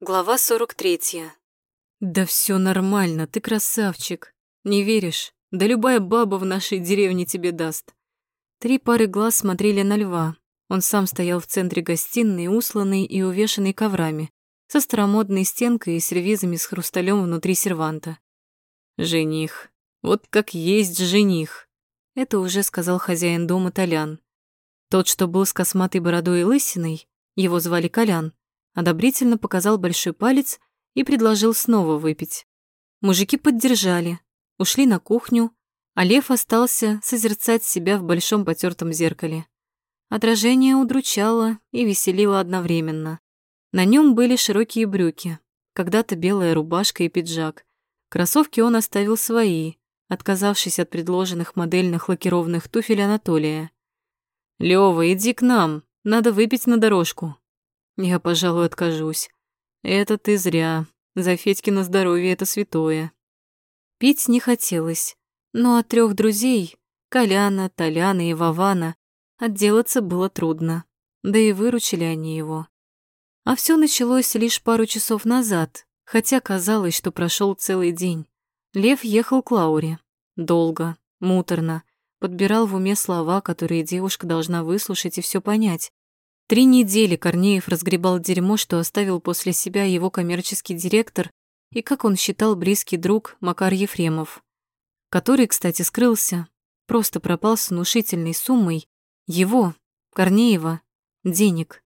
Глава 43. Да все нормально, ты красавчик. Не веришь? Да любая баба в нашей деревне тебе даст. Три пары глаз смотрели на льва. Он сам стоял в центре гостиной, усланный и увешанный коврами, со старомодной стенкой и сервизами с хрусталем внутри серванта. Жених. Вот как есть жених. Это уже сказал хозяин дома Толян. Тот, что был с косматой бородой и лысиной, его звали Колян, одобрительно показал большой палец и предложил снова выпить. Мужики поддержали, ушли на кухню, а Лев остался созерцать себя в большом потертом зеркале. Отражение удручало и веселило одновременно. На нем были широкие брюки, когда-то белая рубашка и пиджак. Кроссовки он оставил свои, отказавшись от предложенных модельных лакированных туфель Анатолия. «Лёва, иди к нам, надо выпить на дорожку», я, пожалуй, откажусь. Это ты зря. За Федькино здоровье это святое. Пить не хотелось, но от трех друзей, Коляна, Толяна и Вована, отделаться было трудно. Да и выручили они его. А все началось лишь пару часов назад, хотя казалось, что прошел целый день. Лев ехал к Лауре. Долго, муторно, подбирал в уме слова, которые девушка должна выслушать и все понять. Три недели Корнеев разгребал дерьмо, что оставил после себя его коммерческий директор и, как он считал, близкий друг Макар Ефремов, который, кстати, скрылся, просто пропал с внушительной суммой его, Корнеева, денег.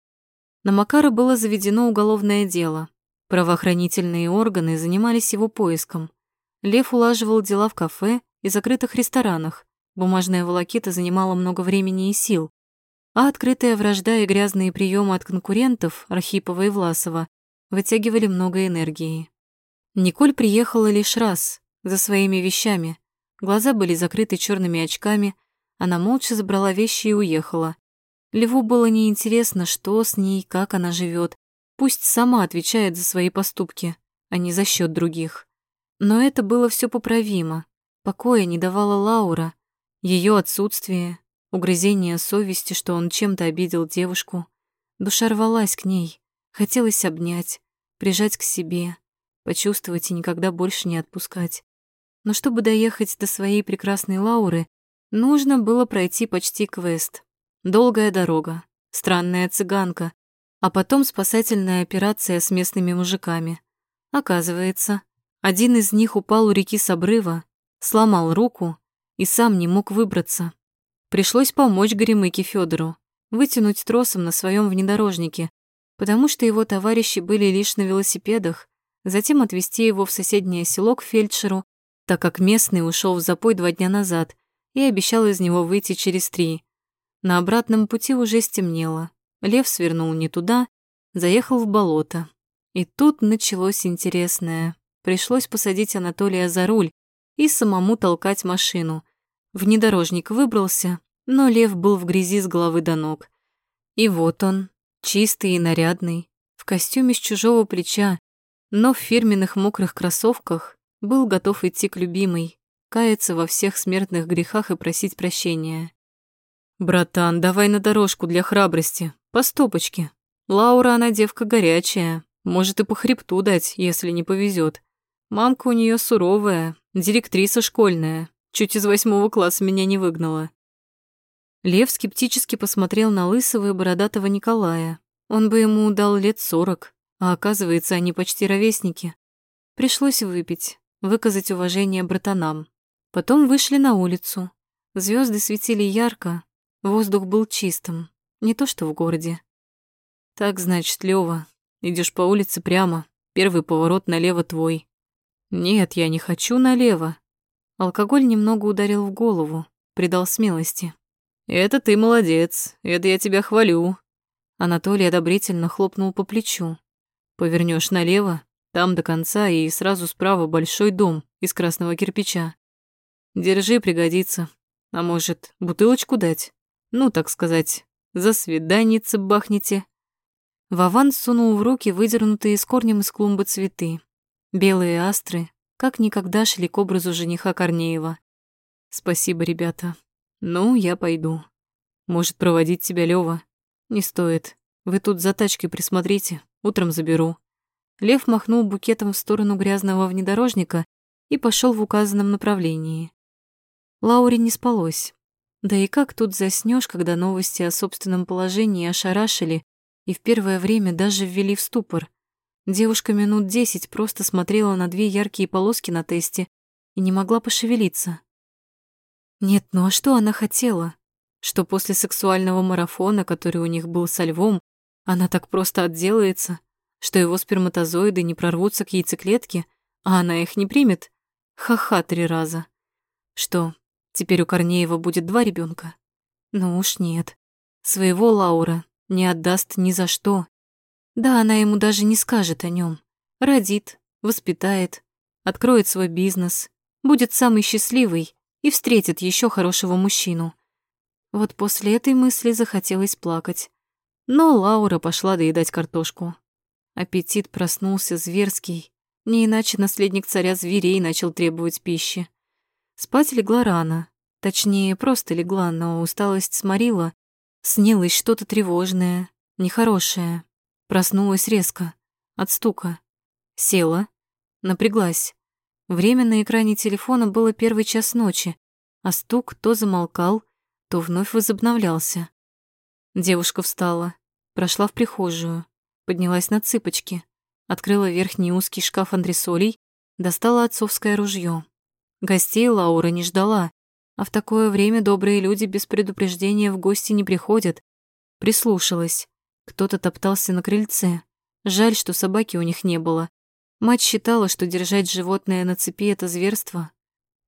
На Макара было заведено уголовное дело. Правоохранительные органы занимались его поиском. Лев улаживал дела в кафе и закрытых ресторанах. Бумажная волокита занимала много времени и сил а открытая вражда и грязные приемы от конкурентов Архипова и Власова вытягивали много энергии. Николь приехала лишь раз, за своими вещами. Глаза были закрыты черными очками, она молча забрала вещи и уехала. Льву было неинтересно, что с ней, как она живет. Пусть сама отвечает за свои поступки, а не за счет других. Но это было все поправимо. Покоя не давала Лаура, ее отсутствие, Угрызение совести, что он чем-то обидел девушку. Душа рвалась к ней, хотелось обнять, прижать к себе, почувствовать и никогда больше не отпускать. Но чтобы доехать до своей прекрасной Лауры, нужно было пройти почти квест. Долгая дорога, странная цыганка, а потом спасательная операция с местными мужиками. Оказывается, один из них упал у реки с обрыва, сломал руку и сам не мог выбраться. Пришлось помочь Горемыке Федору вытянуть тросом на своем внедорожнике, потому что его товарищи были лишь на велосипедах, затем отвезти его в соседнее село к фельдшеру, так как местный ушел в запой два дня назад и обещал из него выйти через три. На обратном пути уже стемнело. Лев свернул не туда, заехал в болото. И тут началось интересное. Пришлось посадить Анатолия за руль и самому толкать машину, Внедорожник выбрался, но лев был в грязи с головы до ног. И вот он, чистый и нарядный, в костюме с чужого плеча, но в фирменных мокрых кроссовках, был готов идти к любимой, каяться во всех смертных грехах и просить прощения. «Братан, давай на дорожку для храбрости, по стопочке. Лаура, она девка горячая, может и по хребту дать, если не повезет. Мамка у нее суровая, директриса школьная, Чуть из восьмого класса меня не выгнала. Лев скептически посмотрел на лысого и бородатого Николая. Он бы ему дал лет сорок, а оказывается, они почти ровесники. Пришлось выпить, выказать уважение братанам. Потом вышли на улицу. Звезды светили ярко, воздух был чистым, не то что в городе. Так, значит, Лёва, идешь по улице прямо, первый поворот налево твой. Нет, я не хочу налево, Алкоголь немного ударил в голову, придал смелости. «Это ты молодец, это я тебя хвалю». Анатолий одобрительно хлопнул по плечу. Повернешь налево, там до конца и сразу справа большой дом из красного кирпича. Держи, пригодится. А может, бутылочку дать? Ну, так сказать, за свиданице бахните». Вован сунул в руки выдернутые с корнем из клумбы цветы. Белые астры, как никогда шли к образу жениха Корнеева. Спасибо, ребята. Ну, я пойду. Может, проводить тебя Лёва? Не стоит. Вы тут за тачкой присмотрите, утром заберу. Лев махнул букетом в сторону грязного внедорожника и пошел в указанном направлении. Лауре не спалось. Да и как тут заснешь, когда новости о собственном положении ошарашили и в первое время даже ввели в ступор. Девушка минут десять просто смотрела на две яркие полоски на тесте и не могла пошевелиться. Нет, ну а что она хотела? Что после сексуального марафона, который у них был со львом, она так просто отделается, что его сперматозоиды не прорвутся к яйцеклетке, а она их не примет? Ха-ха три раза. Что, теперь у Корнеева будет два ребенка? Ну уж нет. Своего Лаура не отдаст ни за что. Да, она ему даже не скажет о нем. Родит, воспитает, откроет свой бизнес, будет самый счастливый и встретит еще хорошего мужчину. Вот после этой мысли захотелось плакать. Но Лаура пошла доедать картошку. Аппетит проснулся зверский, не иначе наследник царя зверей начал требовать пищи. Спать легла рано, точнее, просто легла, но усталость сморила. Снилось что-то тревожное, нехорошее. Проснулась резко, от стука. Села, напряглась. Время на экране телефона было первый час ночи, а стук то замолкал, то вновь возобновлялся. Девушка встала, прошла в прихожую, поднялась на цыпочки, открыла верхний узкий шкаф андресолей, достала отцовское ружье. Гостей Лаура не ждала, а в такое время добрые люди без предупреждения в гости не приходят. Прислушалась. Кто-то топтался на крыльце. Жаль, что собаки у них не было. Мать считала, что держать животное на цепи — это зверство.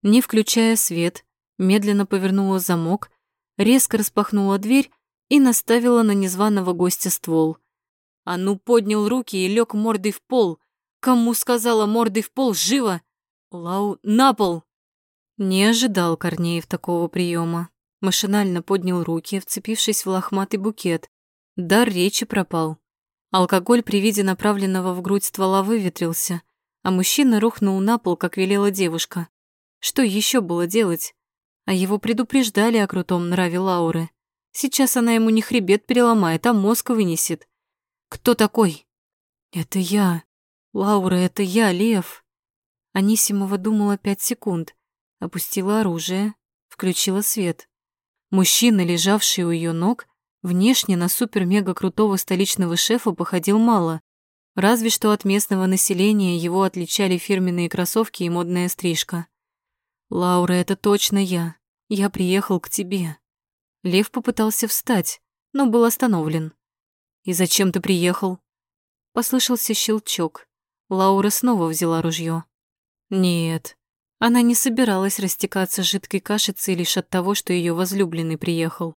Не включая свет, медленно повернула замок, резко распахнула дверь и наставила на незваного гостя ствол. А ну поднял руки и лег мордой в пол. Кому сказала мордой в пол, живо? Лау, на пол! Не ожидал Корнеев такого приема. Машинально поднял руки, вцепившись в лохматый букет. Дар речи пропал. Алкоголь при виде направленного в грудь ствола выветрился, а мужчина рухнул на пол, как велела девушка. Что еще было делать? А его предупреждали о крутом нраве Лауры. Сейчас она ему не хребет переломает, а мозг вынесет. Кто такой? Это я. Лаура, это я, Лев. Анисимова думала пять секунд, опустила оружие, включила свет. Мужчина, лежавший у ее ног, внешне на супер-мега-крутого столичного шефа походил мало, разве что от местного населения его отличали фирменные кроссовки и модная стрижка. «Лаура, это точно я. Я приехал к тебе». Лев попытался встать, но был остановлен. «И зачем ты приехал?» Послышался щелчок. Лаура снова взяла ружье. Нет, она не собиралась растекаться жидкой кашицей лишь от того, что ее возлюбленный приехал.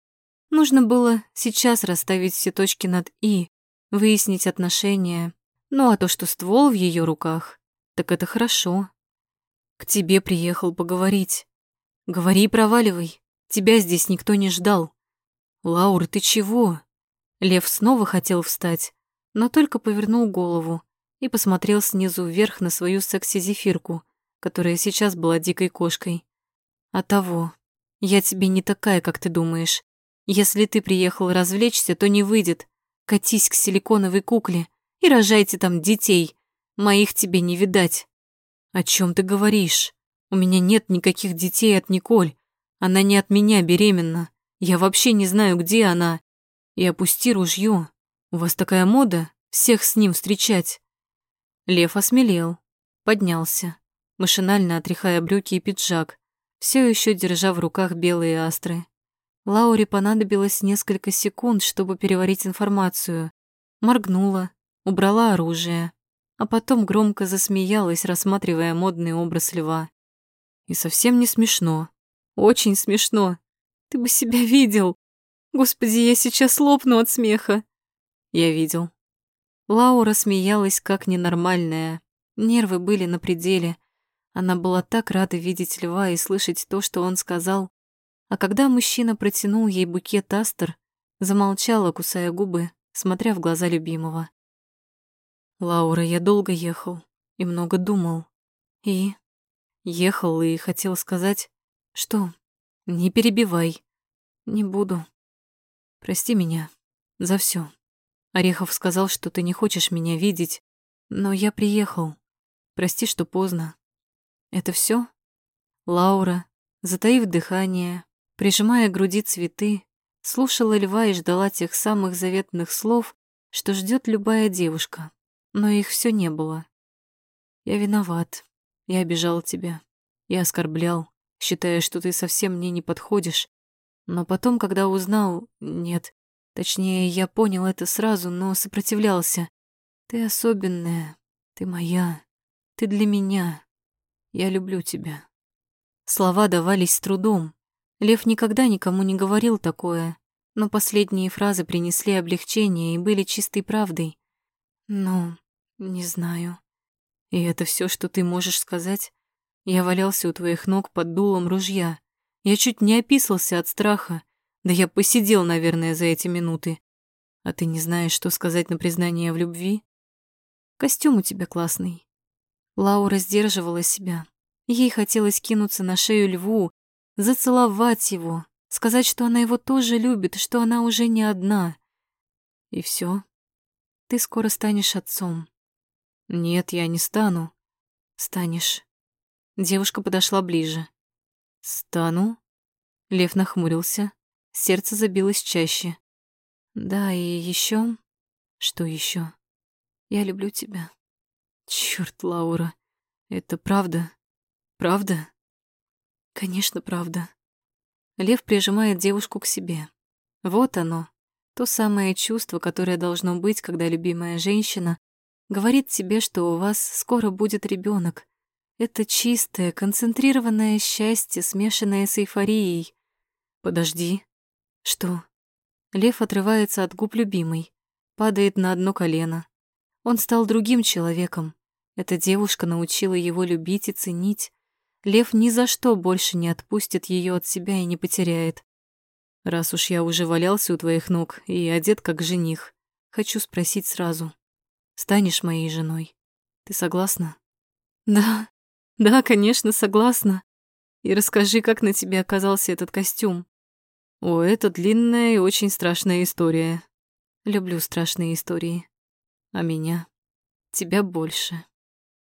Нужно было сейчас расставить все точки над «и», выяснить отношения. Ну а то, что ствол в ее руках, так это хорошо. К тебе приехал поговорить. Говори, проваливай. Тебя здесь никто не ждал. Лаур, ты чего? Лев снова хотел встать, но только повернул голову и посмотрел снизу вверх на свою секси-зефирку, которая сейчас была дикой кошкой. А того, я тебе не такая, как ты думаешь. Если ты приехал развлечься, то не выйдет. Катись к силиконовой кукле и рожайте там детей. Моих тебе не видать. О чем ты говоришь? У меня нет никаких детей от Николь. Она не от меня беременна. Я вообще не знаю, где она и опусти ружье. У вас такая мода всех с ним встречать. Лев осмелел, поднялся, машинально отряхая брюки и пиджак, все еще держа в руках белые астры. Лауре понадобилось несколько секунд, чтобы переварить информацию. Моргнула, убрала оружие, а потом громко засмеялась, рассматривая модный образ льва. И совсем не смешно. Очень смешно. Ты бы себя видел. Господи, я сейчас лопну от смеха. Я видел. Лаура смеялась как ненормальная. Нервы были на пределе. Она была так рада видеть льва и слышать то, что он сказал. А когда мужчина протянул ей букет астер, замолчала, кусая губы, смотря в глаза любимого. «Лаура, я долго ехал и много думал. И ехал и хотел сказать, что не перебивай. Не буду. Прости меня за все. Орехов сказал, что ты не хочешь меня видеть, Но я приехал. Прости, что поздно. Это все? Лаура, затаив дыхание, прижимая к груди цветы, слушала льва и ждала тех самых заветных слов, что ждет любая девушка, но их все не было. Я виноват. Я обижал тебя. Я оскорблял, считая, что ты совсем мне не подходишь. Но потом, когда узнал... Нет, точнее, я понял это сразу, но сопротивлялся. Ты особенная. Ты моя. Ты для меня. Я люблю тебя. Слова давались с трудом. Лев никогда никому не говорил такое, но последние фразы принесли облегчение и были чистой правдой. Ну, не знаю. И это все, что ты можешь сказать? Я валялся у твоих ног под дулом ружья. Я чуть не описался от страха. Да я посидел, наверное, за эти минуты. А ты не знаешь, что сказать на признание в любви? Костюм у тебя классный. Лаура сдерживала себя. Ей хотелось кинуться на шею льву, зацеловать его, сказать, что она его тоже любит, что она уже не одна. И все. Ты скоро станешь отцом. Нет, я не стану. Станешь. Девушка подошла ближе. «Стану?» Лев нахмурился. Сердце забилось чаще. «Да, и еще. Что еще? Я люблю тебя». Черт, Лаура, это правда? Правда?» «Конечно, правда». Лев прижимает девушку к себе. Вот оно, то самое чувство, которое должно быть, когда любимая женщина говорит тебе, что у вас скоро будет ребенок, это чистое, концентрированное счастье, смешанное с эйфорией. Подожди. Что? Лев отрывается от губ любимой, падает на одно колено. Он стал другим человеком. Эта девушка научила его любить и ценить. Лев ни за что больше не отпустит ее от себя и не потеряет. Раз уж я уже валялся у твоих ног и одет как жених, хочу спросить сразу. Станешь моей женой? Ты согласна? Да, да, конечно, согласна. И расскажи, как на тебе оказался этот костюм. О, это длинная и очень страшная история. Люблю страшные истории. А меня? Тебя больше.